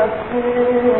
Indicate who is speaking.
Speaker 1: Thank you.